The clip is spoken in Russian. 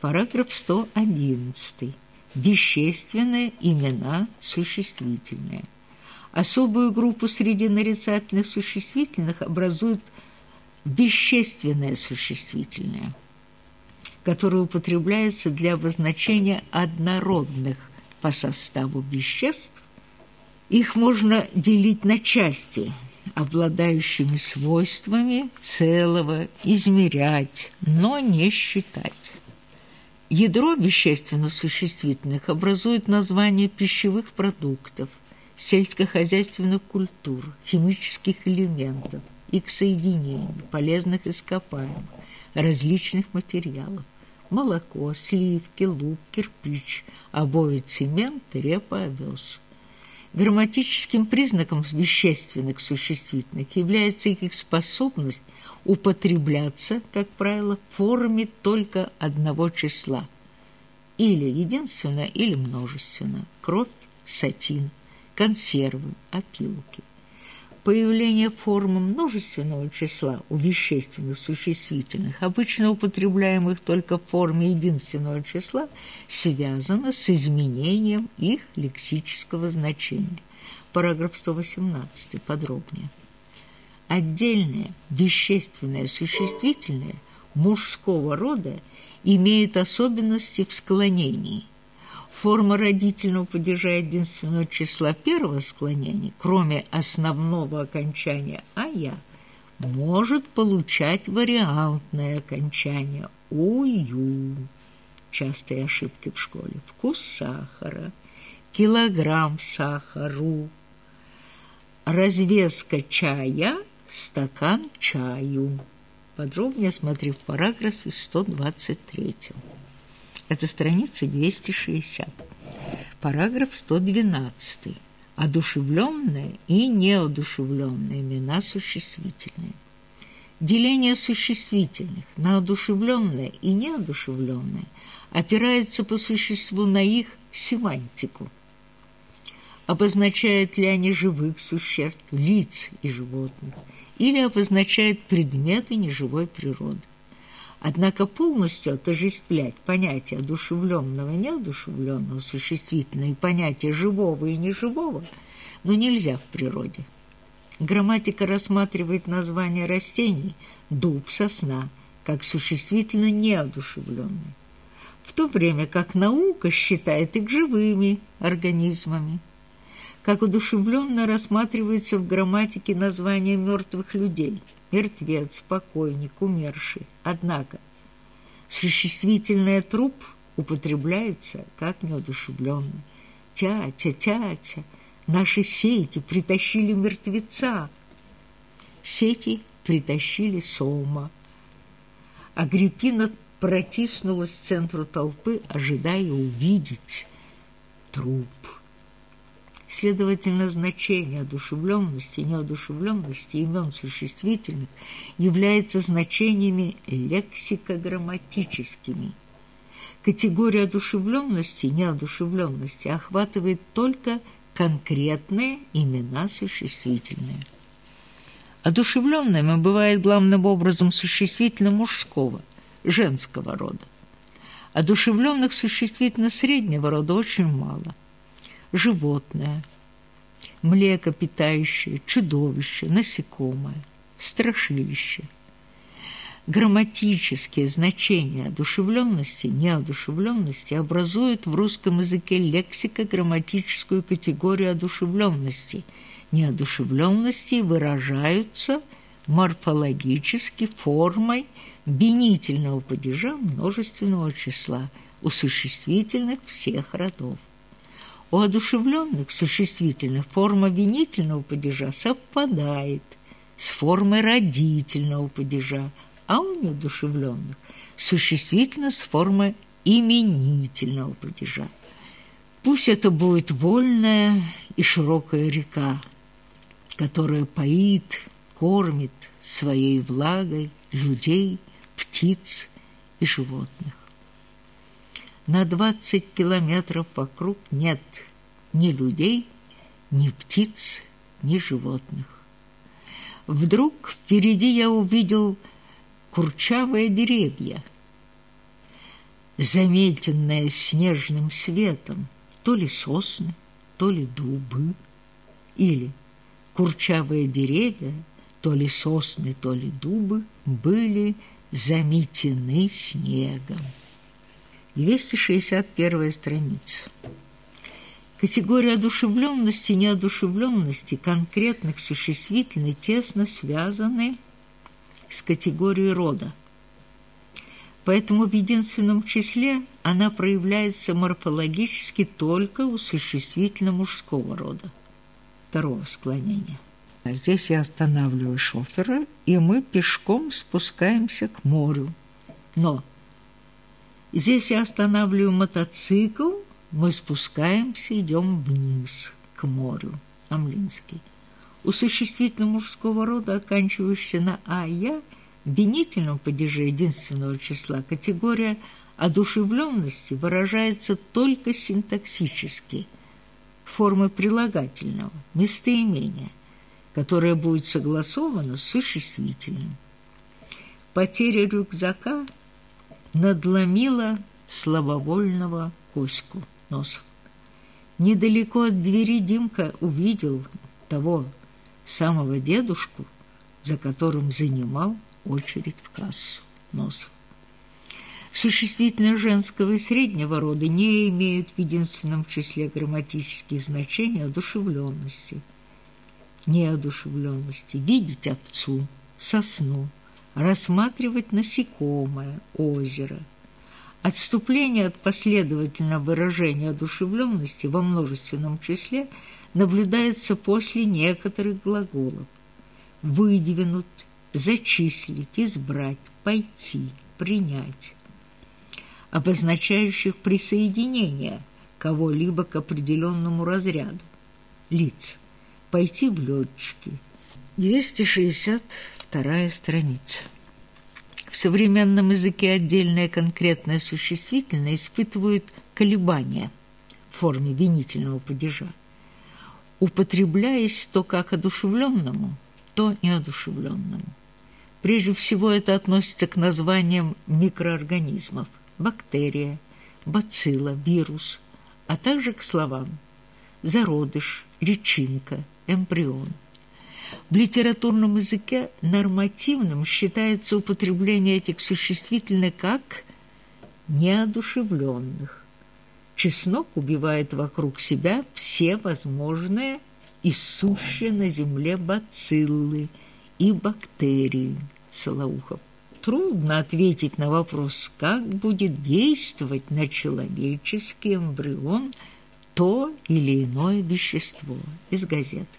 Параграф 111. Вещественные имена существительные. Особую группу среди нарицательных существительных образует вещественное существительное, которое употребляется для обозначения однородных по составу веществ. Их можно делить на части, обладающими свойствами целого, измерять, но не считать. Ядро вещественно-существительных образует название пищевых продуктов, сельскохозяйственных культур, химических элементов, их соединений, полезных ископаемых, различных материалов, молоко, сливки, лук, кирпич, обои, цемент, репа, овес. Грамматическим признаком вещественных существительных является их способность употребляться, как правило, в форме только одного числа, или единственно, или множественно, кровь, сатин, консервы, опилки. Появление формы множественного числа у вещественных существительных, обычно употребляемых только в форме единственного числа, связано с изменением их лексического значения. Параграф 118 подробнее. Отдельное вещественное существительное мужского рода имеет особенности в склонении. Форма родительного падежа единственного числа первого склонения, кроме основного окончания «ая», может получать вариантное окончание «ую». Частые ошибки в школе. Вкус сахара, килограмм сахару, развеска чая – стакан чаю. Подробнее смотри в параграфе 123. Это страница 260. Параграф 112. Одушевленные и неодушевленные имена существительные. Деление существительных на одушевленные и неодушевленные опирается по существу на их семантику. Обозначают ли они живых существ, лиц и животных – или обозначает предметы неживой природы. Однако полностью отождествлять понятие одушевленного и неодушевленного существительное и понятие живого и неживого ну, нельзя в природе. Грамматика рассматривает название растений дуб, сосна, как существительно неодушевленные, в то время как наука считает их живыми организмами как одушевленно рассматривается в грамматике название мертвых людей – мертвец, покойник, умерший. Однако существительное «труп» употребляется как неодушевленный. Тятя, тятя, наши сети притащили мертвеца. Сети притащили сома. Агриппина протиснулась к центру толпы, ожидая увидеть труп. Следовательно, значение одушевленности и неодушевленности имен существительных является значениями лексико-грамматическими. Категория одушевленности и неодушевленности охватывает только конкретные имена существительные. Одушевленным бывает главным образом существительно мужского, женского рода. Одушевленных существительно среднего рода очень мало – животное, млекопитающее, чудовище, насекомое, страшилище. Грамматические значения одушевленности, неодушевленности образуют в русском языке лексико-грамматическую категорию одушевленности. Неодушевленности выражаются морфологически формой винительного падежа множественного числа у существительных всех родов. У одушевленных существительных форма винительного падежа совпадает с формой родительного падежа, а у неодушевленных существительно с формой именительного падежа. Пусть это будет вольная и широкая река, которая поит, кормит своей влагой людей, птиц и животных. На 20 километров вокруг нет ни людей, ни птиц, ни животных. Вдруг впереди я увидел курчавые деревья. заметенное снежным светом, то ли сосны, то ли дубы, или курчавые деревья, то ли сосны, то ли дубы, были заметены снегом. 261 страница. Категория одушевленности и неодушевленности конкретных существительных тесно связаны с категорией рода. Поэтому в единственном числе она проявляется морфологически только у существительного мужского рода, второго склонения. Здесь я останавливаю шофера, и мы пешком спускаемся к морю. Но здесь я останавливаю мотоцикл, мы спускаемся, идем вниз, к морю. Амлинский. У существительного мужского рода, оканчивающегося на «а-я», в винительном падеже единственного числа категория одушевленности выражается только синтаксически, формой прилагательного, местоимения, которое будет согласовано с существительным. Потеря рюкзака надломила слабовольного Коську. Носов. Недалеко от двери Димка увидел того самого дедушку, за которым занимал очередь в кассу. Носов. Существительные женского и среднего рода не имеют в единственном числе грамматические значения одушевленности, неодушевленности, видеть овцу, сосну, рассматривать насекомое, озеро – Отступление от последовательного выражения одушевленности во множественном числе наблюдается после некоторых глаголов. Выдвинуть, зачислить, избрать, пойти, принять, обозначающих присоединение кого-либо к определенному разряду лиц. Пойти в летчики. 262 страница. В современном языке отдельное конкретное существительное испытывают колебания в форме винительного падежа, употребляясь то как одушевленному, то неодушевленному. Прежде всего это относится к названиям микроорганизмов – бактерия, бацилла, вирус, а также к словам зародыш, личинка, эмбрион – в литературном языке нормативным считается употребление этих существительных как неодушевленных. Чеснок убивает вокруг себя все возможные и сущие на земле бациллы и бактерии. Солоухов. Трудно ответить на вопрос, как будет действовать на человеческий эмбрион то или иное вещество из газеты.